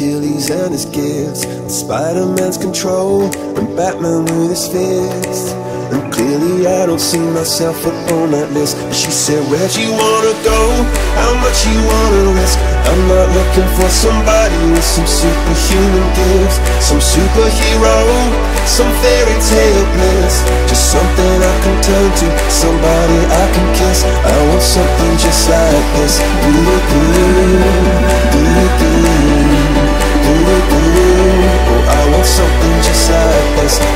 Achilles and his gifts, and Spider-Man's control, and Batman with his fists. And clearly I don't see myself up on that list. But she said, Where'd you wanna go? How much you wanna risk? I'm not looking for somebody with some superhuman gifts, some superhero, some fairy tale bliss. Just something I can turn to, somebody I can kiss. I want something just like this. Ooh, ooh, ooh, ooh. Oh, I want something just like this. Oh,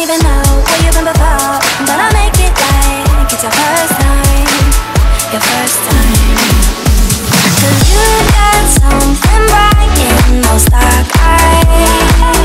don't even know where you've been before. But I'll make it right It's your first time Your first time. Cause you got something bright in those dark eyes